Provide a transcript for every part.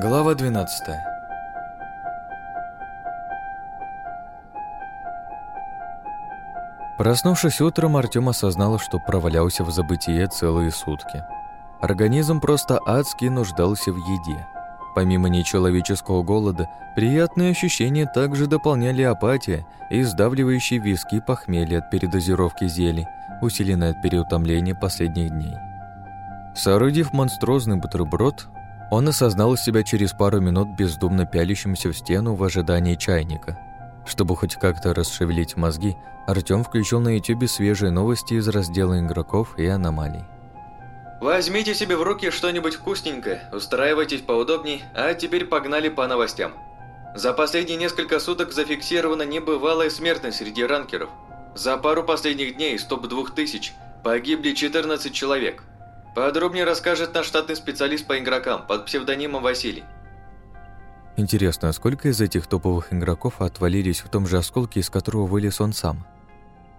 Глава 12 Проснувшись утром, Артём осознал, что провалялся в забытие целые сутки. Организм просто адски нуждался в еде. Помимо нечеловеческого голода, приятные ощущения также дополняли апатия и сдавливающие виски похмелье от передозировки зелий, усиленное от переутомления последних дней. Соорудив монструозный бутерброд, он осознал себя через пару минут бездумно пялящимся в стену в ожидании чайника. Чтобы хоть как-то расшевелить мозги, Артём включил на ютюбе свежие новости из раздела игроков и аномалий. Возьмите себе в руки что-нибудь вкусненькое, устраивайтесь поудобней, а теперь погнали по новостям. За последние несколько суток зафиксирована небывалая смертность среди ранкеров. За пару последних дней из топ-2000 погибли 14 человек. Подробнее расскажет наш штатный специалист по игрокам под псевдонимом Василий. Интересно, а сколько из этих топовых игроков отвалились в том же осколке, из которого вылез он сам?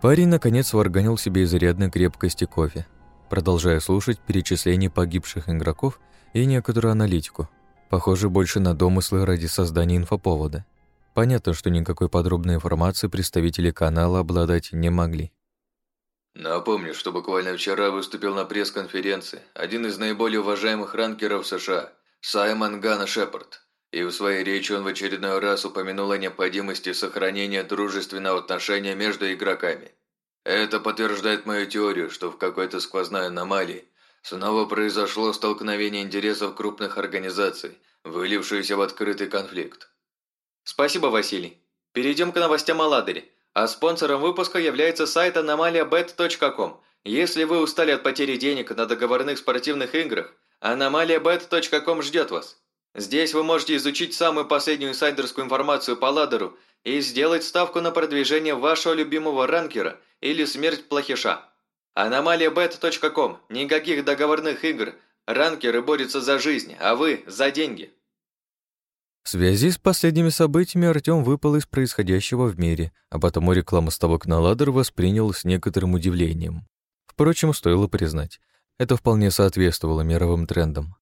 Парень, наконец, варганил себе изрядной крепкости кофе, продолжая слушать перечисление погибших игроков и некоторую аналитику. Похоже, больше на домыслы ради создания инфоповода. Понятно, что никакой подробной информации представители канала обладать не могли. Напомню, что буквально вчера выступил на пресс-конференции один из наиболее уважаемых ранкеров США, Саймон Ганна Шепард. И в своей речи он в очередной раз упомянул о необходимости сохранения дружественного отношения между игроками. Это подтверждает мою теорию, что в какой-то сквозной аномалии снова произошло столкновение интересов крупных организаций, вылившееся в открытый конфликт. Спасибо, Василий. Перейдем к новостям о Ладере. А спонсором выпуска является сайт аномалиабет.ком. Если вы устали от потери денег на договорных спортивных играх, аномалиабет.ком ждет вас. Здесь вы можете изучить самую последнюю инсайдерскую информацию по ладеру и сделать ставку на продвижение вашего любимого ранкера или смерть плохиша. Аномалиабет.ком. Никаких договорных игр. Ранкеры борются за жизнь, а вы – за деньги. В связи с последними событиями Артём выпал из происходящего в мире, а потому рекламу ставок на ладер воспринял с некоторым удивлением. Впрочем, стоило признать, это вполне соответствовало мировым трендам.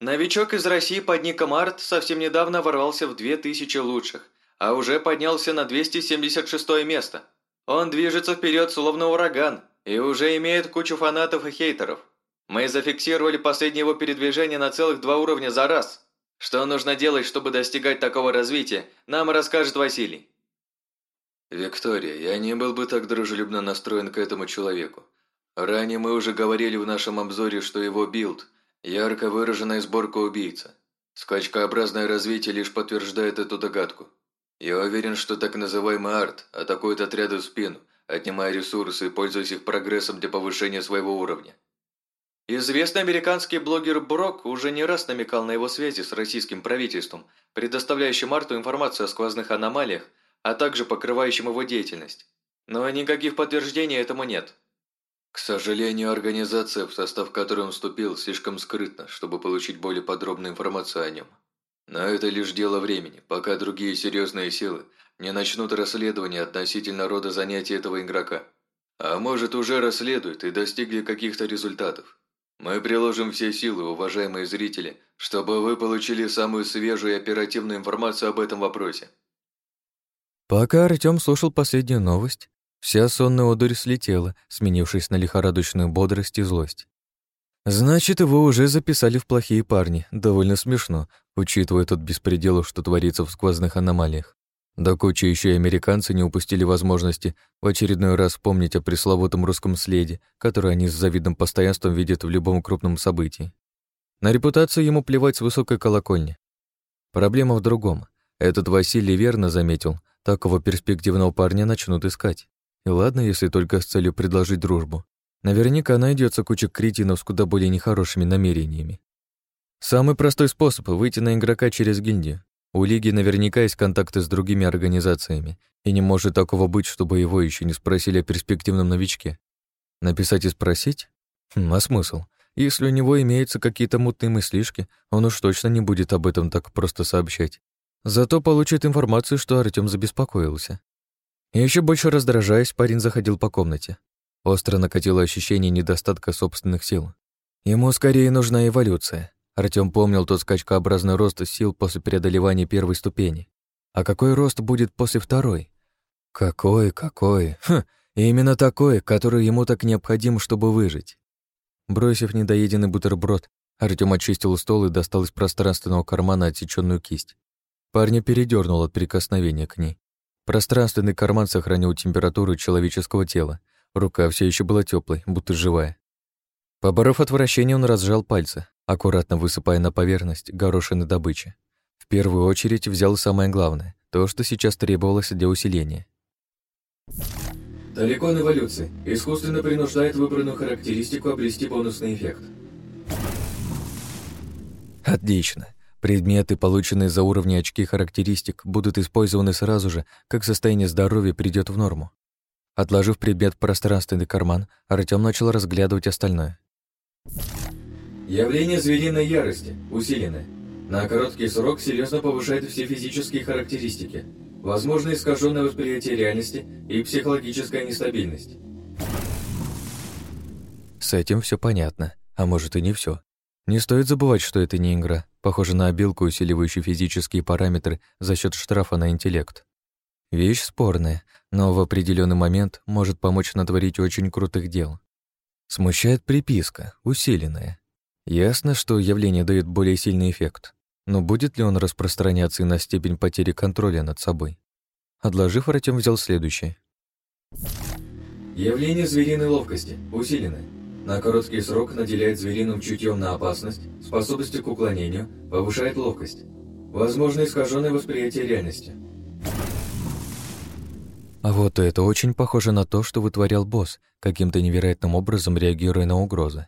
Новичок из России под ником Арт совсем недавно ворвался в 2000 лучших, а уже поднялся на 276 место. Он движется вперед словно ураган и уже имеет кучу фанатов и хейтеров. Мы зафиксировали последнее его передвижение на целых два уровня за раз. Что нужно делать, чтобы достигать такого развития, нам расскажет Василий. Виктория, я не был бы так дружелюбно настроен к этому человеку. Ранее мы уже говорили в нашем обзоре, что его билд – Ярко выраженная сборка убийца. Скачкообразное развитие лишь подтверждает эту догадку. Я уверен, что так называемый арт атакует отряды в спину, отнимая ресурсы и пользуясь их прогрессом для повышения своего уровня. Известный американский блогер Брок уже не раз намекал на его связи с российским правительством, предоставляющим Арту информацию о сквозных аномалиях, а также покрывающим его деятельность. Но никаких подтверждений этому нет. К сожалению, организация, в состав которой он вступил, слишком скрытна, чтобы получить более подробную информацию о нем. Но это лишь дело времени, пока другие серьезные силы не начнут расследование относительно рода занятий этого игрока. А может, уже расследуют и достигли каких-то результатов. Мы приложим все силы, уважаемые зрители, чтобы вы получили самую свежую и оперативную информацию об этом вопросе. Пока Артём слушал последнюю новость, Вся сонная одурь слетела, сменившись на лихорадочную бодрость и злость. Значит, его уже записали в плохие парни. Довольно смешно, учитывая тот беспредел, что творится в сквозных аномалиях. До кучи еще и американцы не упустили возможности в очередной раз вспомнить о пресловутом русском следе, который они с завидным постоянством видят в любом крупном событии. На репутацию ему плевать с высокой колокольни. Проблема в другом. Этот Василий верно заметил, такого перспективного парня начнут искать. И ладно, если только с целью предложить дружбу. Наверняка найдется куча кретинов с куда более нехорошими намерениями. Самый простой способ — выйти на игрока через гильдию. У Лиги наверняка есть контакты с другими организациями, и не может такого быть, чтобы его еще не спросили о перспективном новичке. Написать и спросить? Хм, а смысл? Если у него имеются какие-то мутные мыслишки, он уж точно не будет об этом так просто сообщать. Зато получит информацию, что Артём забеспокоился. Еще больше раздражаясь, парень заходил по комнате. Остро накатило ощущение недостатка собственных сил. Ему скорее нужна эволюция. Артём помнил тот скачкообразный рост сил после преодолевания первой ступени. А какой рост будет после второй? Какой, какой? Хм, именно такой, который ему так необходим, чтобы выжить. Бросив недоеденный бутерброд, Артём очистил стол и достал из пространственного кармана отсечённую кисть. Парня передёрнул от прикосновения к ней. Пространственный карман сохранил температуру человеческого тела. Рука все еще была теплой, будто живая. Поборов отвращение, он разжал пальцы, аккуратно высыпая на поверхность горошины добычи. В первую очередь взял самое главное, то, что сейчас требовалось для усиления. Таликон эволюции. Искусственно принуждает выбранную характеристику обрести бонусный эффект. Отлично. Предметы, полученные за уровни очки характеристик, будут использованы сразу же, как состояние здоровья придет в норму. Отложив предмет в пространственный карман, Артём начал разглядывать остальное. Явление звериной ярости, усиленное. На короткий срок серьезно повышает все физические характеристики. Возможно искаженное восприятие реальности и психологическая нестабильность. С этим все понятно, а может и не все. Не стоит забывать, что это не игра, похоже на обилку, усиливающую физические параметры за счет штрафа на интеллект. Вещь спорная, но в определенный момент может помочь натворить очень крутых дел. Смущает приписка, усиленная. Ясно, что явление дает более сильный эффект, но будет ли он распространяться и на степень потери контроля над собой? Отложив, Артем взял следующее. Явление звериной ловкости, усиленное. На короткий срок наделяет звериным чутьем на опасность, способностью к уклонению, повышает ловкость. Возможно искаженное восприятие реальности. А вот это очень похоже на то, что вытворял босс, каким-то невероятным образом реагируя на угрозы.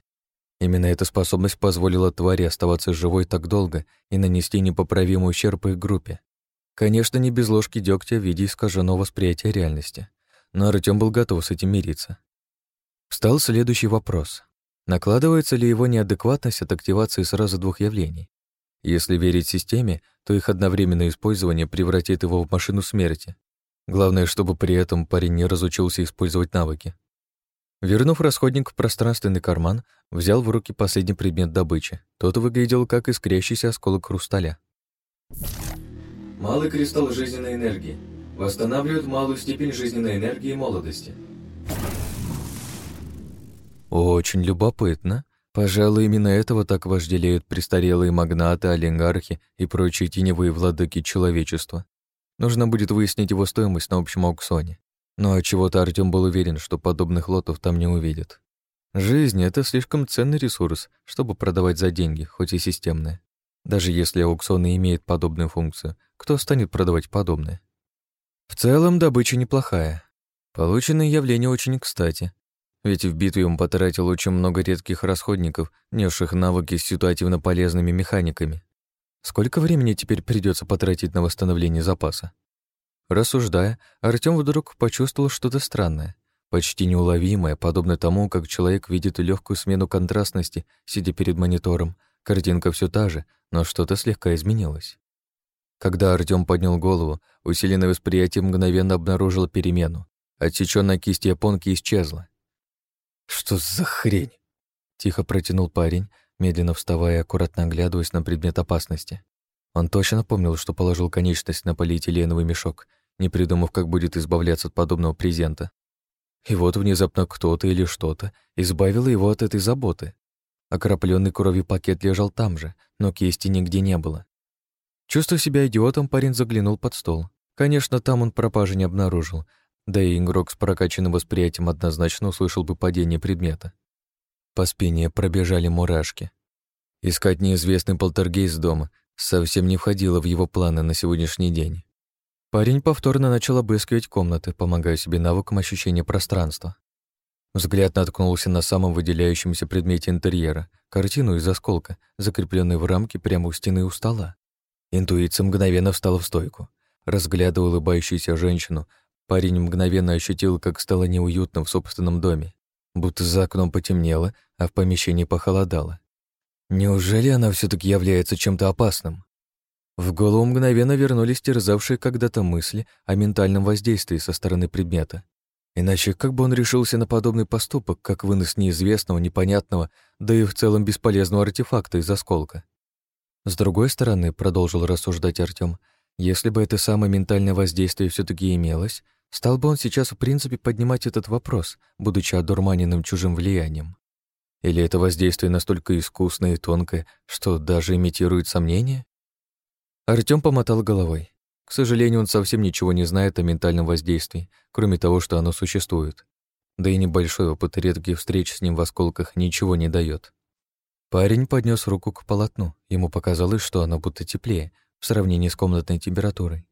Именно эта способность позволила твари оставаться живой так долго и нанести непоправимый ущерб их группе. Конечно, не без ложки дегтя в виде искаженного восприятия реальности, но Артём был готов с этим мириться. Встал следующий вопрос. Накладывается ли его неадекватность от активации сразу двух явлений? Если верить системе, то их одновременное использование превратит его в машину смерти. Главное, чтобы при этом парень не разучился использовать навыки. Вернув расходник в пространственный карман, взял в руки последний предмет добычи. Тот выглядел как искрящийся осколок хрусталя. Малый кристалл жизненной энергии. Восстанавливает малую степень жизненной энергии молодости. Очень любопытно. Пожалуй, именно этого так вожделеют престарелые магнаты, олигархи и прочие теневые владыки человечества. Нужно будет выяснить его стоимость на общем аукционе. Но от чего-то Артём был уверен, что подобных лотов там не увидит. Жизнь — это слишком ценный ресурс, чтобы продавать за деньги, хоть и системные. Даже если аукционы имеют подобную функцию, кто станет продавать подобное? В целом, добыча неплохая. Полученное явление очень кстати. Ведь в битве он потратил очень много редких расходников, несших навыки с ситуативно полезными механиками. Сколько времени теперь придется потратить на восстановление запаса? Рассуждая, Артём вдруг почувствовал что-то странное, почти неуловимое, подобно тому, как человек видит легкую смену контрастности, сидя перед монитором. Картинка все та же, но что-то слегка изменилось. Когда Артём поднял голову, усиленное восприятие мгновенно обнаружило перемену. Отсечённая кисть японки исчезла. «Что за хрень?» — тихо протянул парень, медленно вставая и аккуратно оглядываясь на предмет опасности. Он точно помнил, что положил конечность на полиэтиленовый мешок — не придумав, как будет избавляться от подобного презента. И вот внезапно кто-то или что-то избавило его от этой заботы. Окропленный кровью пакет лежал там же, но кисти нигде не было. Чувствуя себя идиотом, парень заглянул под стол. Конечно, там он пропажи не обнаружил, да и игрок с прокачанным восприятием однозначно услышал бы падение предмета. По спине пробежали мурашки. Искать неизвестный полтергейст дома совсем не входило в его планы на сегодняшний день. Парень повторно начал обыскивать комнаты, помогая себе навыком ощущения пространства. Взгляд наткнулся на самом выделяющемся предмете интерьера — картину из осколка, закрепленную в рамке прямо у стены у стола. Интуиция мгновенно встала в стойку. Разглядывая улыбающуюся женщину, парень мгновенно ощутил, как стало неуютно в собственном доме. Будто за окном потемнело, а в помещении похолодало. Неужели она все таки является чем-то опасным? В голову мгновенно вернулись терзавшие когда-то мысли о ментальном воздействии со стороны предмета. Иначе как бы он решился на подобный поступок, как вынос неизвестного, непонятного, да и в целом бесполезного артефакта из осколка? С другой стороны, продолжил рассуждать Артём, если бы это самое ментальное воздействие все таки имелось, стал бы он сейчас в принципе поднимать этот вопрос, будучи одурманенным чужим влиянием. Или это воздействие настолько искусное и тонкое, что даже имитирует сомнение? Артём помотал головой. К сожалению, он совсем ничего не знает о ментальном воздействии, кроме того, что оно существует. Да и небольшой опыт редких встреч с ним в осколках ничего не дает. Парень поднес руку к полотну. Ему показалось, что оно будто теплее в сравнении с комнатной температурой.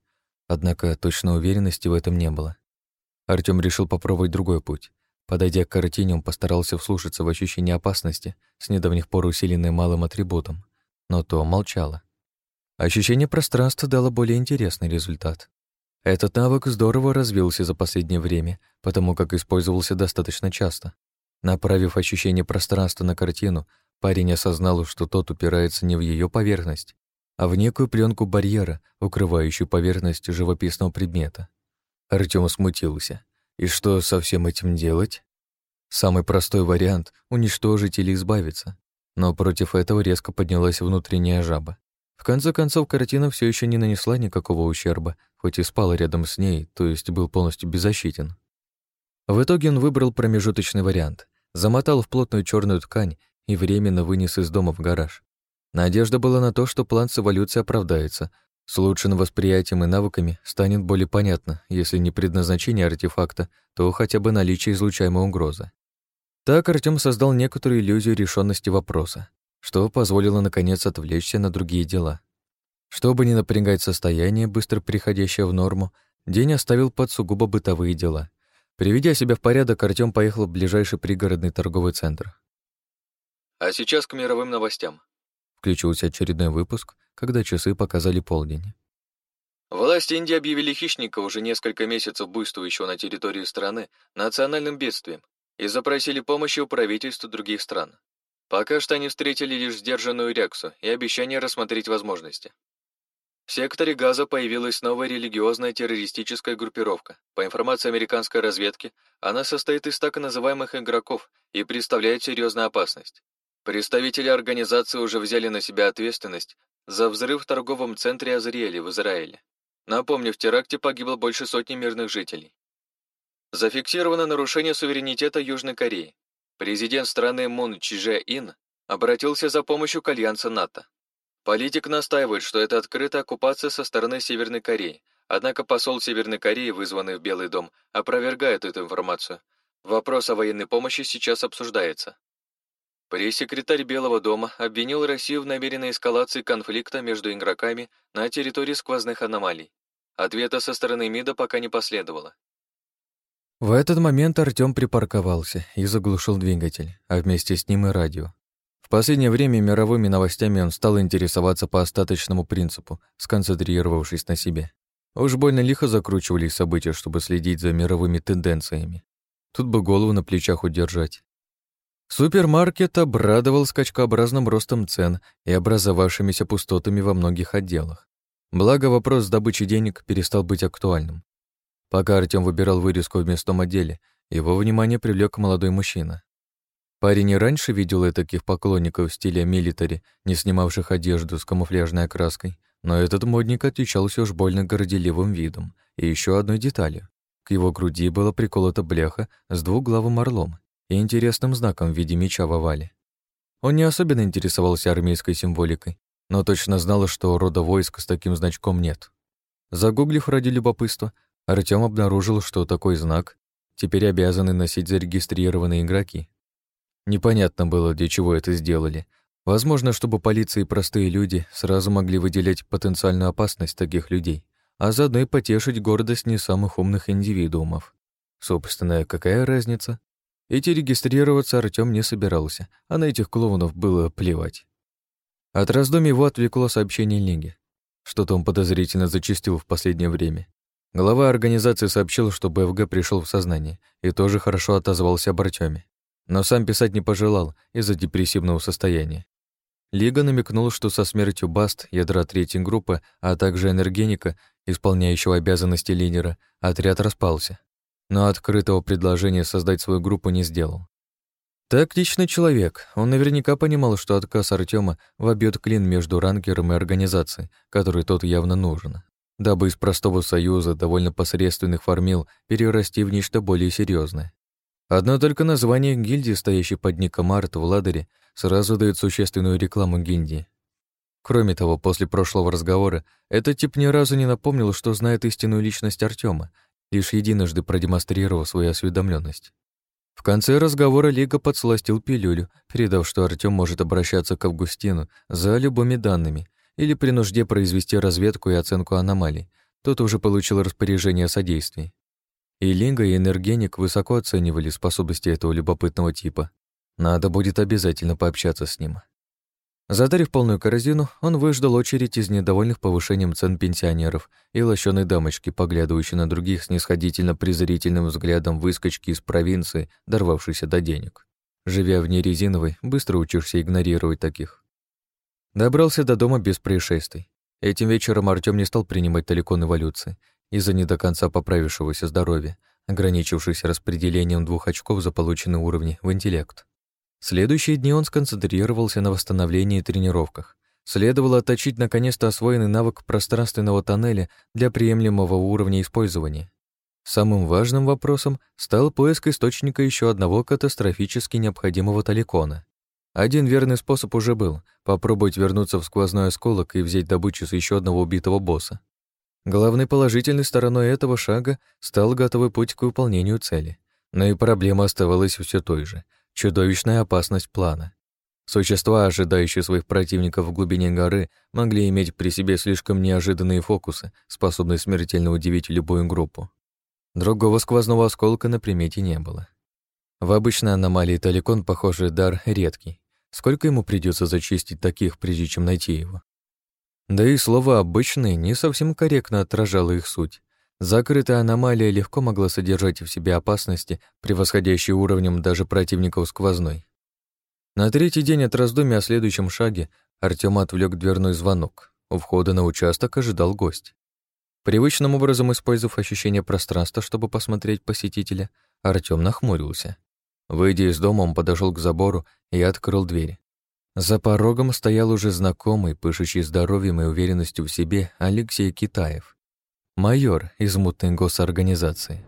Однако точной уверенности в этом не было. Артём решил попробовать другой путь. Подойдя к картине, он постарался вслушаться в ощущение опасности, с недавних пор усиленной малым атрибутом. Но то молчало. Ощущение пространства дало более интересный результат. Этот навык здорово развился за последнее время, потому как использовался достаточно часто. Направив ощущение пространства на картину, Парень осознал, что тот упирается не в ее поверхность, а в некую пленку барьера, укрывающую поверхность живописного предмета. Артём смутился. И что со всем этим делать? Самый простой вариант — уничтожить или избавиться. Но против этого резко поднялась внутренняя жаба. В конце концов, картина все еще не нанесла никакого ущерба, хоть и спала рядом с ней, то есть был полностью беззащитен. В итоге он выбрал промежуточный вариант, замотал в плотную черную ткань и временно вынес из дома в гараж. Надежда была на то, что план с эволюцией оправдается. С улучшенным восприятием и навыками станет более понятно, если не предназначение артефакта, то хотя бы наличие излучаемой угрозы. Так Артём создал некоторую иллюзию решенности вопроса, что позволило наконец отвлечься на другие дела. Чтобы не напрягать состояние, быстро приходящее в норму, день оставил под сугубо бытовые дела. Приведя себя в порядок, Артём поехал в ближайший пригородный торговый центр. А сейчас к мировым новостям. Включился очередной выпуск, когда часы показали полдень. Власти Индии объявили хищника, уже несколько месяцев буйствующего на территории страны, национальным бедствием и запросили помощи у правительств других стран. Пока что они встретили лишь сдержанную реакцию и обещание рассмотреть возможности. В секторе Газа появилась новая религиозная террористическая группировка. По информации американской разведки, она состоит из так называемых игроков и представляет серьезную опасность. Представители организации уже взяли на себя ответственность за взрыв в торговом центре Азриэли в Израиле. Напомню, в теракте погибло больше сотни мирных жителей. Зафиксировано нарушение суверенитета Южной Кореи. Президент страны Мун Чже Ин обратился за помощью к альянсу НАТО. Политик настаивает, что это открытая оккупация со стороны Северной Кореи, однако посол Северной Кореи, вызванный в Белый дом, опровергает эту информацию. Вопрос о военной помощи сейчас обсуждается. Пресс-секретарь Белого дома обвинил Россию в намеренной эскалации конфликта между игроками на территории сквозных аномалий. Ответа со стороны МИДа пока не последовало. В этот момент Артём припарковался и заглушил двигатель, а вместе с ним и радио. В последнее время мировыми новостями он стал интересоваться по остаточному принципу, сконцентрировавшись на себе. Уж больно лихо закручивались события, чтобы следить за мировыми тенденциями. Тут бы голову на плечах удержать. Супермаркет обрадовал скачкообразным ростом цен и образовавшимися пустотами во многих отделах. Благо, вопрос с добычей денег перестал быть актуальным. Пока Артём выбирал вырезку в местном отделе, его внимание привлек молодой мужчина. Парень и раньше видел таких поклонников стиля милитари, не снимавших одежду с камуфляжной окраской, но этот модник отличался уж больно горделивым видом и еще одной деталью. К его груди была приколота бляха с двуглавым орлом и интересным знаком в виде меча в овале. Он не особенно интересовался армейской символикой, но точно знал, что рода войск с таким значком нет. Загуглив ради любопытства, Артём обнаружил, что такой знак теперь обязаны носить зарегистрированные игроки. Непонятно было, для чего это сделали. Возможно, чтобы полиция и простые люди сразу могли выделять потенциальную опасность таких людей, а заодно и потешить гордость не самых умных индивидуумов. Собственно, какая разница? Идти регистрироваться Артём не собирался, а на этих клоунов было плевать. От раздумий его отвлекло сообщение Лиги. Что-то он подозрительно зачастил в последнее время. Глава организации сообщил, что БФГ пришел в сознание и тоже хорошо отозвался об Артёме. Но сам писать не пожелал из-за депрессивного состояния. Лига намекнула, что со смертью Баст, ядра третьей группы, а также энергеника, исполняющего обязанности лидера, отряд распался но открытого предложения создать свою группу не сделал. Тактичный человек. Он наверняка понимал, что отказ Артема вобьет клин между ранкером и организацией, которой тот явно нужен, дабы из простого союза довольно посредственных формил перерасти в нечто более серьезное. Одно только название гильдии, стоящей под ником Арт в Ладере, сразу дает существенную рекламу гильдии. Кроме того, после прошлого разговора этот тип ни разу не напомнил, что знает истинную личность Артема, лишь единожды продемонстрировав свою осведомленность. В конце разговора Лига подсластил пилюлю, передав, что Артем может обращаться к Августину за любыми данными или при нужде произвести разведку и оценку аномалий. Тот уже получил распоряжение о содействии. И Линга, и Энергеник высоко оценивали способности этого любопытного типа. Надо будет обязательно пообщаться с ним. Задарив полную корзину, он выждал очередь из недовольных повышением цен пенсионеров и лощеной дамочки, поглядывающей на других снисходительно презрительным взглядом выскочки из провинции, дорвавшейся до денег. Живя вне резиновой, быстро учишься игнорировать таких. Добрался до дома без происшествий. Этим вечером Артём не стал принимать таликон эволюции из-за не до конца поправившегося здоровья, ограничившись распределением двух очков за полученные уровни в интеллект. Следующие дни он сконцентрировался на восстановлении и тренировках. Следовало отточить наконец-то освоенный навык пространственного тоннеля для приемлемого уровня использования. Самым важным вопросом стал поиск источника еще одного катастрофически необходимого таликона. Один верный способ уже был — попробовать вернуться в сквозной осколок и взять добычу с еще одного убитого босса. Главной положительной стороной этого шага стал готовый путь к выполнению цели. Но и проблема оставалась все той же — чудовищная опасность плана. Существа, ожидающие своих противников в глубине горы, могли иметь при себе слишком неожиданные фокусы, способные смертельно удивить любую группу. Другого сквозного осколка на примете не было. В обычной аномалии Таликон, похоже, дар редкий. Сколько ему придется зачистить таких, прежде чем найти его? Да и слово «обычный» не совсем корректно отражало их суть. Закрытая аномалия легко могла содержать в себе опасности, превосходящие уровнем даже противников сквозной. На третий день от раздумья о следующем шаге Артём отвлек дверной звонок. У входа на участок ожидал гость. Привычным образом использовав ощущение пространства, чтобы посмотреть посетителя, Артём нахмурился. Выйдя из дома, он подошел к забору и открыл дверь. За порогом стоял уже знакомый, пышущий здоровьем и уверенностью в себе Алексей Китаев майор из мутной госорганизации.